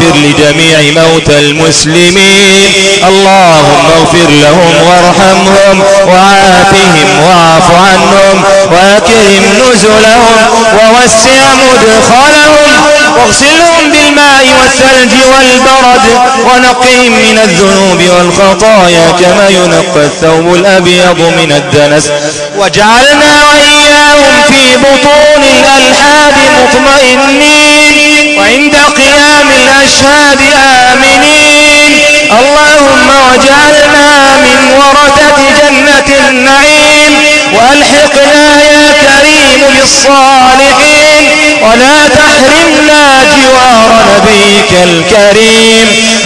اغفر لجميع موتى المسلمين. اللهم اغفر لهم وارحمهم وعافهم واعف عنهم وأكرم نزلهم ووسع مدخلهم واغسلهم بالماء والثلج والبرد ونقهم من الذنوب والخطايا كما ينقى الثوب الأبيض من الدنس. واجعلنا وإياهم في بطون الألحاد مطمئنين. وعند الأشهاد آمنين. اللهم واجعلنا من ورثة جنة النعيم. وألحقنا يا كريم بالصالحين. ولا تحرمنا جوار نبيك الكريم.